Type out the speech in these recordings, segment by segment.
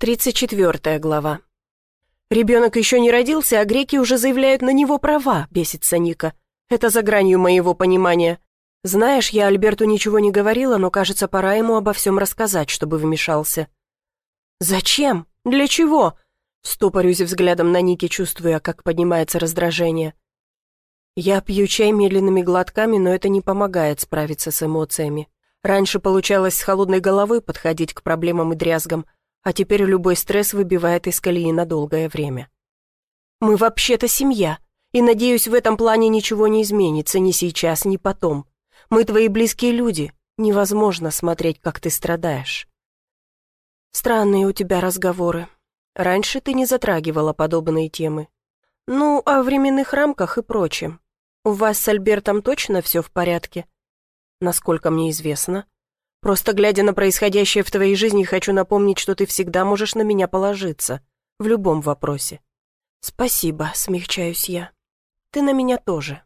34 глава. «Ребенок еще не родился, а греки уже заявляют на него права», — бесится Ника. «Это за гранью моего понимания. Знаешь, я Альберту ничего не говорила, но, кажется, пора ему обо всем рассказать, чтобы вмешался». «Зачем? Для чего?» Стопорюсь взглядом на Ники, чувствуя, как поднимается раздражение. Я пью чай медленными глотками, но это не помогает справиться с эмоциями. Раньше получалось с холодной головой подходить к проблемам и дрязгам, а теперь любой стресс выбивает из колеи на долгое время. Мы вообще-то семья, и, надеюсь, в этом плане ничего не изменится ни сейчас, ни потом. Мы твои близкие люди, невозможно смотреть, как ты страдаешь. Странные у тебя разговоры. Раньше ты не затрагивала подобные темы. Ну, о временных рамках и прочем. У вас с Альбертом точно все в порядке? Насколько мне известно. Просто глядя на происходящее в твоей жизни, хочу напомнить, что ты всегда можешь на меня положиться. В любом вопросе. Спасибо, смягчаюсь я. Ты на меня тоже.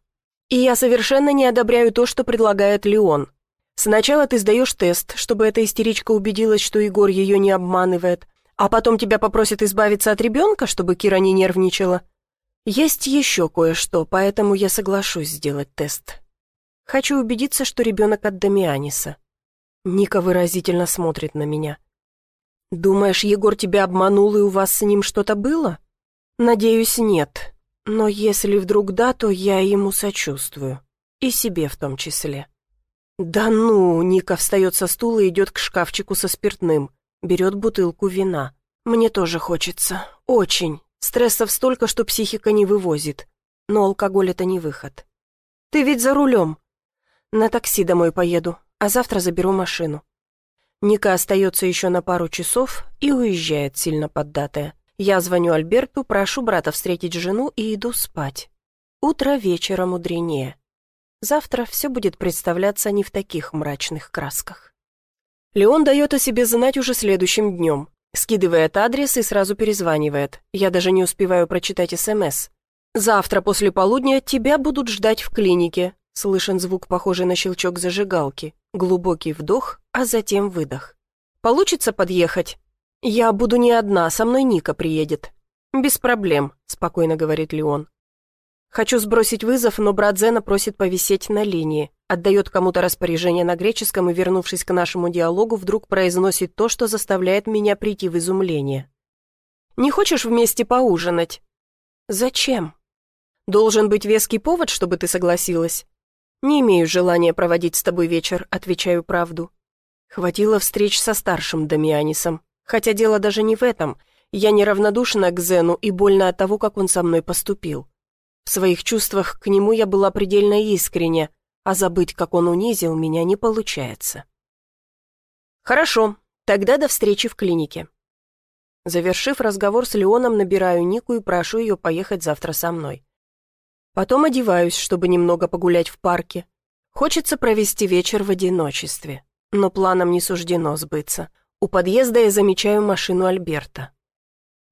И я совершенно не одобряю то, что предлагает Леон. Сначала ты сдаешь тест, чтобы эта истеричка убедилась, что Егор ее не обманывает, а потом тебя попросят избавиться от ребенка, чтобы Кира не нервничала. Есть еще кое-что, поэтому я соглашусь сделать тест. Хочу убедиться, что ребенок от Дамианиса. Ника выразительно смотрит на меня. «Думаешь, Егор тебя обманул, и у вас с ним что-то было?» «Надеюсь, нет. Но если вдруг да, то я ему сочувствую. И себе в том числе». «Да ну!» — Ника встает со стула и идет к шкафчику со спиртным. Берет бутылку вина. «Мне тоже хочется. Очень. Стрессов столько, что психика не вывозит. Но алкоголь — это не выход. Ты ведь за рулем. На такси домой поеду а завтра заберу машину. Ника остается еще на пару часов и уезжает, сильно поддатая. Я звоню Альберту, прошу брата встретить жену и иду спать. Утро вечера мудренее. Завтра все будет представляться не в таких мрачных красках. Леон дает о себе знать уже следующим днем. Скидывает адрес и сразу перезванивает. Я даже не успеваю прочитать СМС. «Завтра после полудня тебя будут ждать в клинике. Слышен звук, похожий на щелчок зажигалки. Глубокий вдох, а затем выдох. «Получится подъехать?» «Я буду не одна, со мной Ника приедет». «Без проблем», — спокойно говорит Леон. Хочу сбросить вызов, но брат Зена просит повисеть на линии. Отдает кому-то распоряжение на греческом и, вернувшись к нашему диалогу, вдруг произносит то, что заставляет меня прийти в изумление. «Не хочешь вместе поужинать?» «Зачем?» «Должен быть веский повод, чтобы ты согласилась. «Не имею желания проводить с тобой вечер», — отвечаю правду. Хватило встреч со старшим Дамианисом. Хотя дело даже не в этом. Я неравнодушна к Зену и больно от того, как он со мной поступил. В своих чувствах к нему я была предельно искренне, а забыть, как он унизил меня, не получается. «Хорошо, тогда до встречи в клинике». Завершив разговор с Леоном, набираю Нику и прошу ее поехать завтра со мной. Потом одеваюсь, чтобы немного погулять в парке. Хочется провести вечер в одиночестве, но планам не суждено сбыться. У подъезда я замечаю машину Альберта.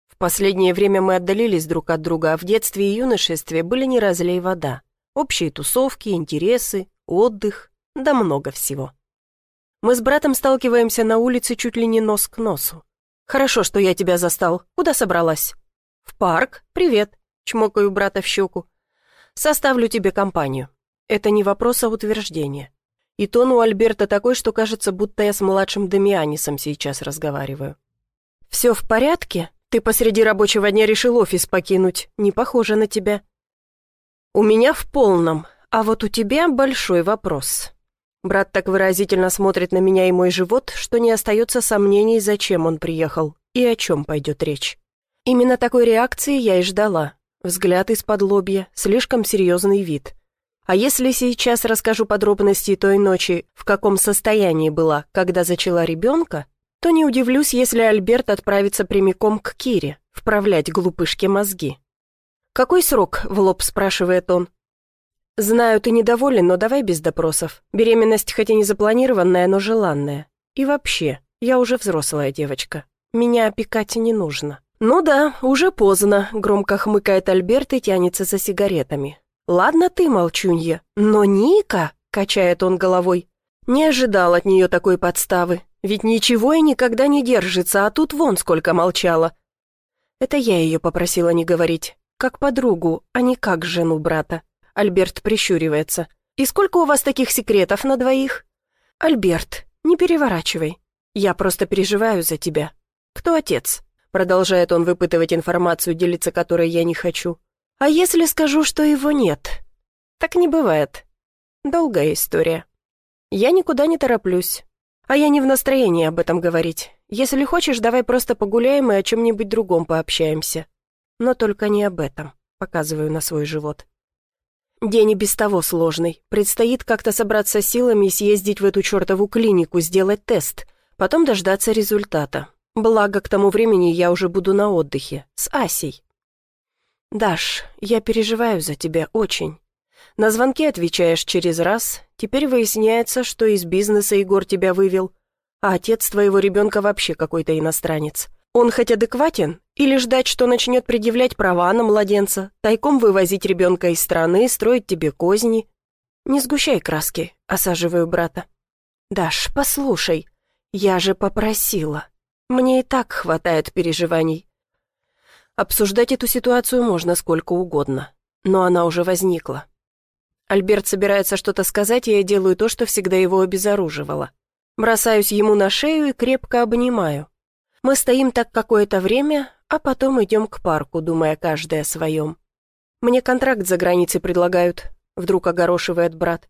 В последнее время мы отдалились друг от друга, а в детстве и юношестве были не разлей вода. Общие тусовки, интересы, отдых, да много всего. Мы с братом сталкиваемся на улице чуть ли не нос к носу. «Хорошо, что я тебя застал. Куда собралась?» «В парк. Привет», — чмокаю брата в щеку. Составлю тебе компанию. Это не вопрос, а утверждение. И тон у Альберта такой, что кажется, будто я с младшим Дамианисом сейчас разговариваю. «Все в порядке? Ты посреди рабочего дня решил офис покинуть. Не похоже на тебя». «У меня в полном, а вот у тебя большой вопрос». Брат так выразительно смотрит на меня и мой живот, что не остается сомнений, зачем он приехал и о чем пойдет речь. Именно такой реакции я и ждала. Взгляд из-под лобья, слишком серьезный вид. А если сейчас расскажу подробности той ночи, в каком состоянии была, когда зачала ребенка, то не удивлюсь, если Альберт отправится прямиком к Кире, вправлять глупышке мозги. «Какой срок?» — в лоб спрашивает он. «Знаю, ты недоволен, но давай без допросов. Беременность хоть и не запланированная, но желанная. И вообще, я уже взрослая девочка. Меня опекать не нужно». «Ну да, уже поздно», — громко хмыкает Альберт и тянется за сигаретами. «Ладно ты, молчунья, но Ника», — качает он головой, — «не ожидал от нее такой подставы. Ведь ничего и никогда не держится, а тут вон сколько молчала. Это я ее попросила не говорить. Как подругу, а не как жену брата. Альберт прищуривается. «И сколько у вас таких секретов на двоих?» «Альберт, не переворачивай. Я просто переживаю за тебя. Кто отец?» Продолжает он выпытывать информацию, делиться которой я не хочу. «А если скажу, что его нет?» «Так не бывает. Долгая история. Я никуда не тороплюсь. А я не в настроении об этом говорить. Если хочешь, давай просто погуляем и о чем-нибудь другом пообщаемся. Но только не об этом. Показываю на свой живот. День и без того сложный. Предстоит как-то собраться силами и съездить в эту чертову клинику, сделать тест. Потом дождаться результата. Благо, к тому времени я уже буду на отдыхе. С Асей. «Даш, я переживаю за тебя очень. На звонки отвечаешь через раз. Теперь выясняется, что из бизнеса Егор тебя вывел. А отец твоего ребенка вообще какой-то иностранец. Он хоть адекватен? Или ждать, что начнет предъявлять права на младенца, тайком вывозить ребенка из страны, строить тебе козни? Не сгущай краски, осаживаю брата. Даш, послушай, я же попросила. Мне и так хватает переживаний. Обсуждать эту ситуацию можно сколько угодно, но она уже возникла. Альберт собирается что-то сказать, и я делаю то, что всегда его обезоруживало. Бросаюсь ему на шею и крепко обнимаю. Мы стоим так какое-то время, а потом идем к парку, думая каждый о своем. Мне контракт за границей предлагают, вдруг огорошивает брат.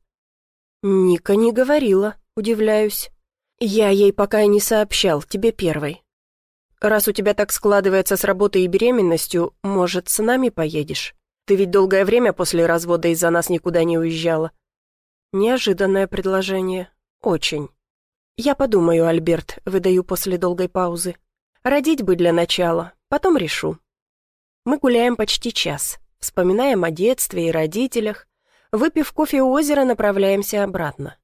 Ника не говорила, удивляюсь. Я ей пока не сообщал, тебе первой. Раз у тебя так складывается с работой и беременностью, может, с нами поедешь? Ты ведь долгое время после развода из-за нас никуда не уезжала. Неожиданное предложение. Очень. «Я подумаю, Альберт», — выдаю после долгой паузы. «Родить бы для начала, потом решу». Мы гуляем почти час, вспоминаем о детстве и родителях. Выпив кофе у озера, направляемся обратно.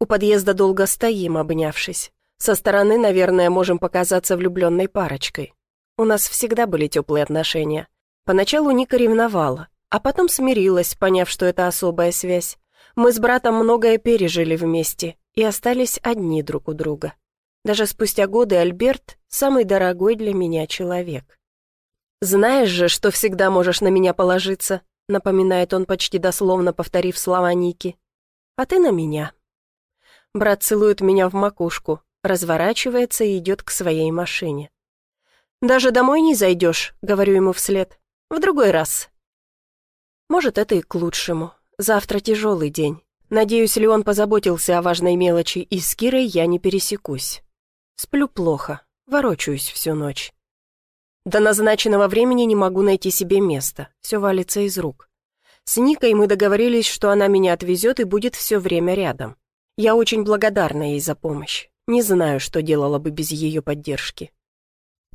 У подъезда долго стоим, обнявшись. Со стороны, наверное, можем показаться влюбленной парочкой. У нас всегда были теплые отношения. Поначалу Ника ревновала, а потом смирилась, поняв, что это особая связь. Мы с братом многое пережили вместе, и остались одни друг у друга. Даже спустя годы Альберт — самый дорогой для меня человек. «Знаешь же, что всегда можешь на меня положиться», — напоминает он почти дословно, повторив слова Ники. «А ты на меня». Брат целует меня в макушку, разворачивается и идет к своей машине. «Даже домой не зайдешь», — говорю ему вслед. «В другой раз». Может, это и к лучшему. Завтра тяжелый день. Надеюсь, Леон позаботился о важной мелочи, и с Кирой я не пересекусь. Сплю плохо, ворочаюсь всю ночь. До назначенного времени не могу найти себе места, все валится из рук. С Никой мы договорились, что она меня отвезет и будет все время рядом. Я очень благодарна ей за помощь. Не знаю, что делала бы без ее поддержки.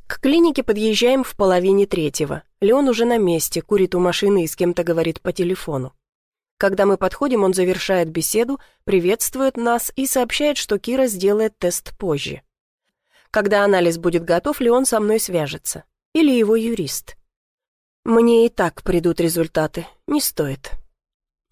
К клинике подъезжаем в половине третьего. Леон уже на месте, курит у машины и с кем-то говорит по телефону. Когда мы подходим, он завершает беседу, приветствует нас и сообщает, что Кира сделает тест позже. Когда анализ будет готов, ли он со мной свяжется. Или его юрист. Мне и так придут результаты. Не стоит.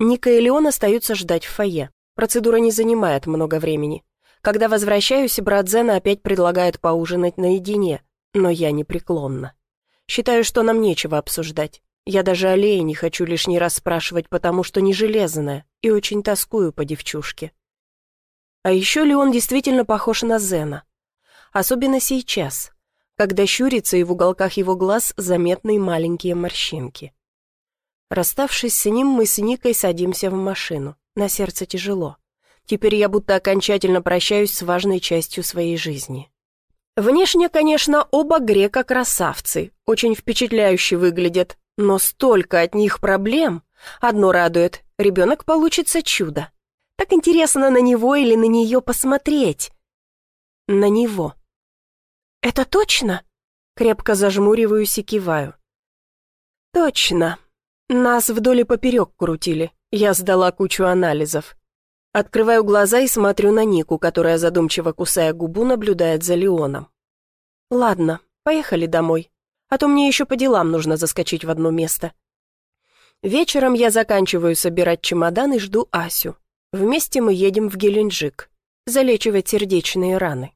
Ника и Леон остаются ждать в фойе. Процедура не занимает много времени. Когда возвращаюсь, брат Зена опять предлагает поужинать наедине, но я непреклонна. Считаю, что нам нечего обсуждать. Я даже аллеи не хочу лишний раз спрашивать, потому что не железная, и очень тоскую по девчушке. А еще ли он действительно похож на Зена? Особенно сейчас, когда щурится и в уголках его глаз заметны маленькие морщинки. Расставшись с ним, мы с Никой садимся в машину. На сердце тяжело. Теперь я будто окончательно прощаюсь с важной частью своей жизни. Внешне, конечно, оба грека-красавцы, очень впечатляюще выглядят, но столько от них проблем. Одно радует, ребенок получится чудо. Так интересно на него или на нее посмотреть. На него. «Это точно?» Крепко зажмуриваюсь и киваю. «Точно. Нас вдоль и поперек крутили. Я сдала кучу анализов. Открываю глаза и смотрю на Нику, которая, задумчиво кусая губу, наблюдает за Леоном. «Ладно, поехали домой а то мне еще по делам нужно заскочить в одно место. Вечером я заканчиваю собирать чемодан и жду Асю. Вместе мы едем в Геленджик, залечивать сердечные раны.